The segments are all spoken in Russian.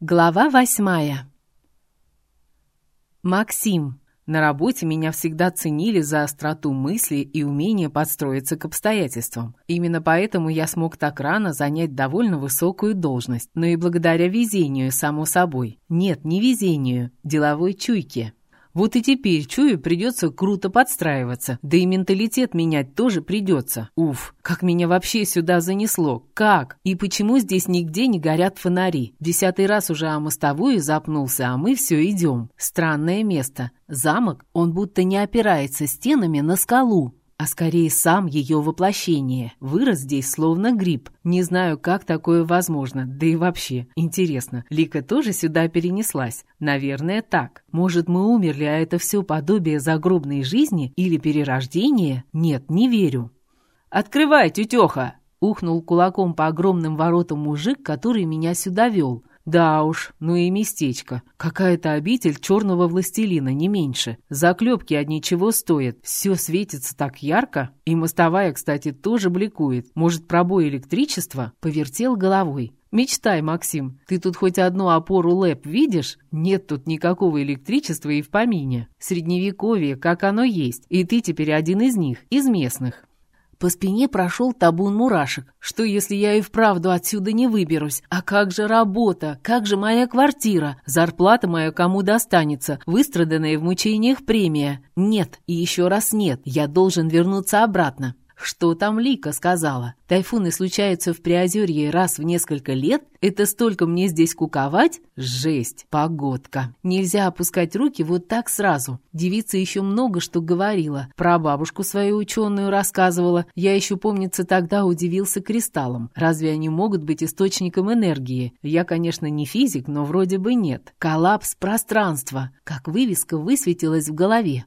Глава восьмая. Максим. На работе меня всегда ценили за остроту мысли и умение подстроиться к обстоятельствам. Именно поэтому я смог так рано занять довольно высокую должность, но и благодаря везению, само собой. Нет, не везению, деловой чуйке. Вот и теперь, чую, придется круто подстраиваться. Да и менталитет менять тоже придется. Уф, как меня вообще сюда занесло? Как? И почему здесь нигде не горят фонари? Десятый раз уже о мостовую запнулся, а мы все идем. Странное место. Замок, он будто не опирается стенами на скалу а скорее сам ее воплощение. Вырос здесь словно гриб. Не знаю, как такое возможно, да и вообще. Интересно, Лика тоже сюда перенеслась? Наверное, так. Может, мы умерли, а это все подобие загробной жизни или перерождения? Нет, не верю. «Открывай, тетеха!» Ухнул кулаком по огромным воротам мужик, который меня сюда вел. Да уж, ну и местечко. Какая-то обитель черного властелина, не меньше. Заклепки одни чего стоят. Все светится так ярко. И мостовая, кстати, тоже бликует. Может, пробой электричества? Повертел головой. «Мечтай, Максим, ты тут хоть одну опору ЛЭП видишь? Нет тут никакого электричества и в помине. Средневековье, как оно есть, и ты теперь один из них, из местных. По спине прошел табун мурашек. Что, если я и вправду отсюда не выберусь? А как же работа? Как же моя квартира? Зарплата моя кому достанется? Выстраданная в мучениях премия? Нет, и еще раз нет. Я должен вернуться обратно. Что там Лика сказала? Тайфуны случаются в Приозерье раз в несколько лет? Это столько мне здесь куковать? Жесть, погодка. Нельзя опускать руки вот так сразу. Девица еще много что говорила. Про бабушку свою ученую рассказывала. Я еще, помнится, тогда удивился кристаллам. Разве они могут быть источником энергии? Я, конечно, не физик, но вроде бы нет. Коллапс пространства. Как вывеска высветилась в голове.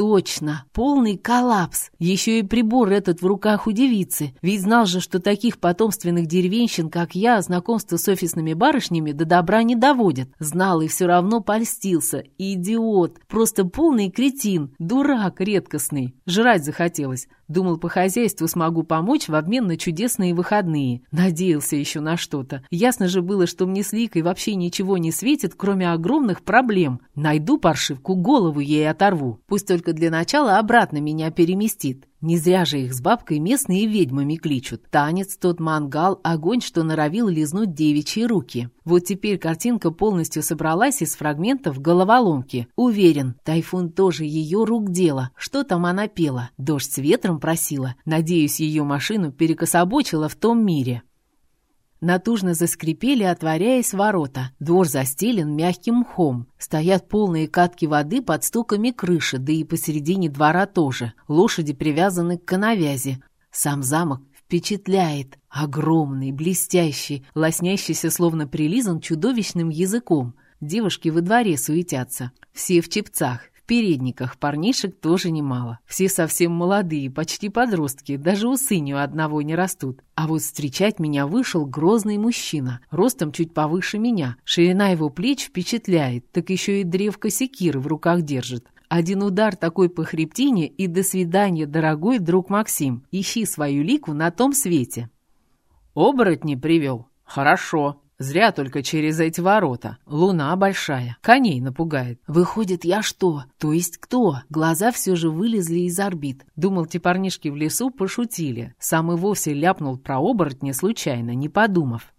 Точно, полный коллапс. Еще и прибор этот в руках у девицы. Ведь знал же, что таких потомственных деревенщин, как я, знакомство с офисными барышнями до добра не доводят. Знал и все равно польстился. Идиот. Просто полный кретин. Дурак редкостный. Жрать захотелось. Думал, по хозяйству смогу помочь в обмен на чудесные выходные. Надеялся еще на что-то. Ясно же было, что мне с Ликой вообще ничего не светит, кроме огромных проблем. Найду паршивку, голову ей оторву. Пусть только для начала обратно меня переместит. Не зря же их с бабкой местные ведьмами кличут. Танец, тот мангал, огонь, что норовил лизнуть девичьи руки. Вот теперь картинка полностью собралась из фрагментов головоломки. Уверен, Тайфун тоже ее рук дело. Что там она пела? Дождь с ветром просила. Надеюсь, ее машину перекособочила в том мире. Натужно заскрипели, отворяясь ворота. Двор застелен мягким мхом. Стоят полные катки воды под стуками крыши, да и посередине двора тоже. Лошади привязаны к коновязи. Сам замок впечатляет. Огромный, блестящий, лоснящийся, словно прилизан чудовищным языком. Девушки во дворе суетятся. Все в чепцах, передниках парнишек тоже немало. Все совсем молодые, почти подростки, даже у сыню одного не растут. А вот встречать меня вышел грозный мужчина, ростом чуть повыше меня. Ширина его плеч впечатляет, так еще и древко секиры в руках держит. Один удар такой по хребтине и до свидания, дорогой друг Максим. Ищи свою лику на том свете. Оборотни привел? Хорошо. Зря только через эти ворота. Луна большая, коней напугает. Выходит, я что? То есть кто? Глаза все же вылезли из орбит. Думал, те парнишки в лесу пошутили. Сам и вовсе ляпнул про оборотня случайно, не подумав.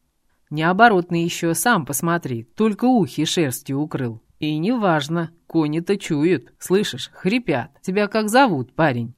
Необоротный еще, сам посмотри, только ухи шерстью укрыл. И неважно, кони-то чуют, слышишь, хрипят. Тебя как зовут, парень?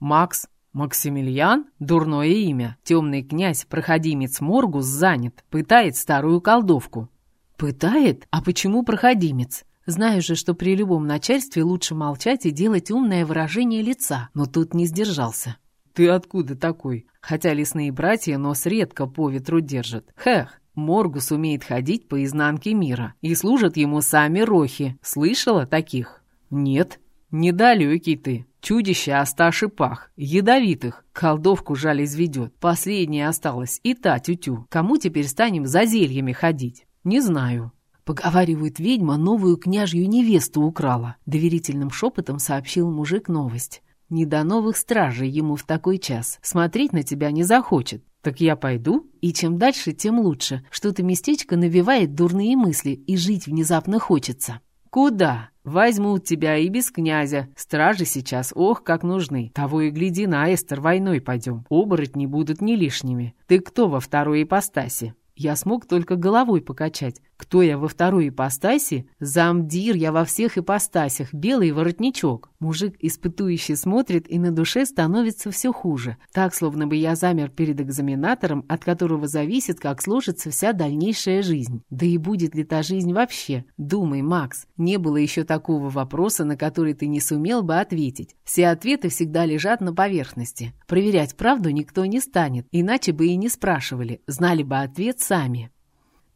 Макс. Максимилиан? Дурное имя. Темный князь, проходимец Моргус, занят. Пытает старую колдовку. Пытает? А почему проходимец? Знаю же, что при любом начальстве лучше молчать и делать умное выражение лица, но тут не сдержался. «Ты откуда такой?» Хотя лесные братья нос редко по ветру держат. Хех, Моргус умеет ходить по изнанке мира, и служат ему сами рохи. Слышала таких? Нет. Недалекий ты. Чудище Асташи пах, ядовитых. Колдовку жаль изведет. Последняя осталась, и та тютю. Кому теперь станем за зельями ходить? Не знаю. Поговаривают, ведьма новую княжью невесту украла. Доверительным шепотом сообщил мужик новость. Не до новых стражей ему в такой час. Смотреть на тебя не захочет. Так я пойду? И чем дальше, тем лучше. Что-то местечко навевает дурные мысли, и жить внезапно хочется. Куда? Возьмут тебя и без князя. Стражи сейчас, ох, как нужны. Того и гляди, на Эстер войной пойдем. Оборотни будут не лишними. Ты кто во второй ипостаси? Я смог только головой покачать. Кто я во второй ипостаси? Замдир я во всех ипостасях, белый воротничок. Мужик испытующий смотрит, и на душе становится все хуже. Так, словно бы я замер перед экзаменатором, от которого зависит, как сложится вся дальнейшая жизнь. Да и будет ли та жизнь вообще? Думай, Макс, не было еще такого вопроса, на который ты не сумел бы ответить. Все ответы всегда лежат на поверхности. Проверять правду никто не станет, иначе бы и не спрашивали, знали бы ответ сами.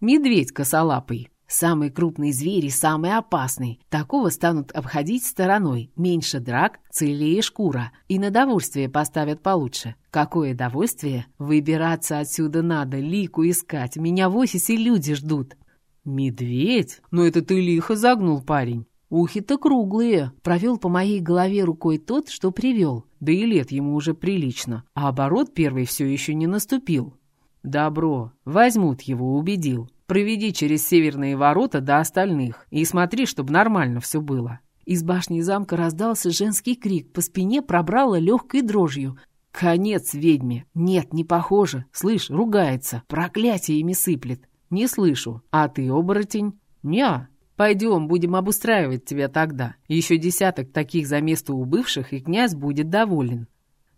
Медведь косолапый. Самый крупный зверь и самый опасный. Такого станут обходить стороной. Меньше драк, целее шкура. И на довольствие поставят получше. Какое довольствие? Выбираться отсюда надо, лику искать. Меня в офисе люди ждут. Медведь? Ну это ты лихо загнул, парень. Ухи-то круглые. Провел по моей голове рукой тот, что привел. Да и лет ему уже прилично. А оборот первый все еще не наступил. «Добро. Возьмут его, убедил. Проведи через северные ворота до остальных и смотри, чтобы нормально все было». Из башни замка раздался женский крик, по спине пробрало легкой дрожью. «Конец ведьме! Нет, не похоже. Слышь, ругается, проклятиями сыплет». «Не слышу. А ты, оборотень?» «Ня. Пойдем, будем обустраивать тебя тогда. Еще десяток таких за место убывших, и князь будет доволен».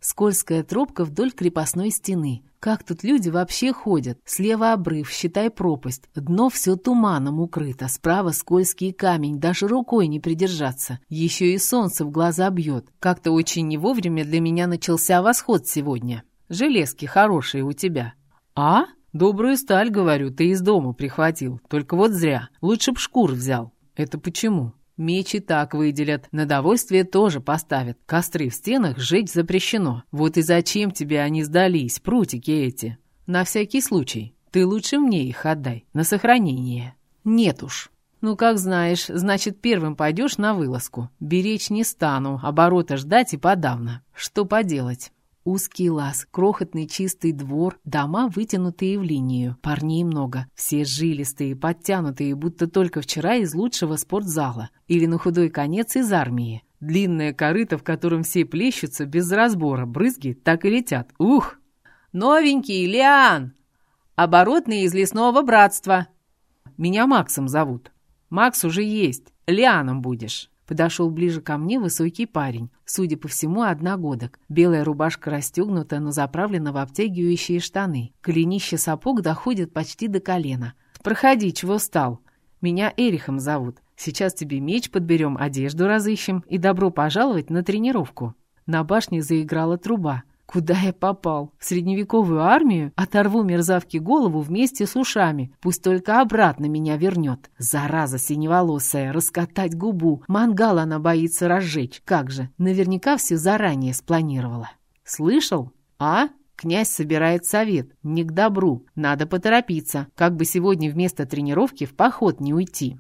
Скользкая тропка вдоль крепостной стены. Как тут люди вообще ходят? Слева обрыв, считай пропасть. Дно все туманом укрыто, справа скользкий камень, даже рукой не придержаться. Еще и солнце в глаза бьет. Как-то очень не вовремя для меня начался восход сегодня. Железки хорошие у тебя. А? Добрую сталь, говорю, ты из дома прихватил. Только вот зря. Лучше б шкур взял. Это почему? Меч и так выделят, на довольствие тоже поставят. Костры в стенах сжечь запрещено. Вот и зачем тебе они сдались, прутики эти? На всякий случай. Ты лучше мне их отдай, на сохранение. Нет уж. Ну, как знаешь, значит, первым пойдешь на вылазку. Беречь не стану, оборота ждать и подавно. Что поделать? Узкий лаз, крохотный чистый двор, дома, вытянутые в линию. Парней много, все жилистые, подтянутые, будто только вчера из лучшего спортзала. Или на худой конец из армии. Длинное корыто, в котором все плещутся без разбора, брызги так и летят. Ух! Новенький, Лиан! Оборотный из лесного братства. Меня Максом зовут. Макс уже есть, Лианом будешь. Подошел ближе ко мне высокий парень, судя по всему, одногодок. Белая рубашка расстегнута, но заправлена в обтягивающие штаны. Коленище сапог доходит почти до колена. «Проходи, чего встал? Меня Эрихом зовут. Сейчас тебе меч подберем, одежду разыщем и добро пожаловать на тренировку». На башне заиграла труба. Куда я попал? В средневековую армию? Оторву мерзавке голову вместе с ушами. Пусть только обратно меня вернет. Зараза синеволосая, раскатать губу. Мангал она боится разжечь. Как же, наверняка все заранее спланировала. Слышал? А? Князь собирает совет. Не к добру. Надо поторопиться. Как бы сегодня вместо тренировки в поход не уйти.